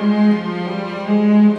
Música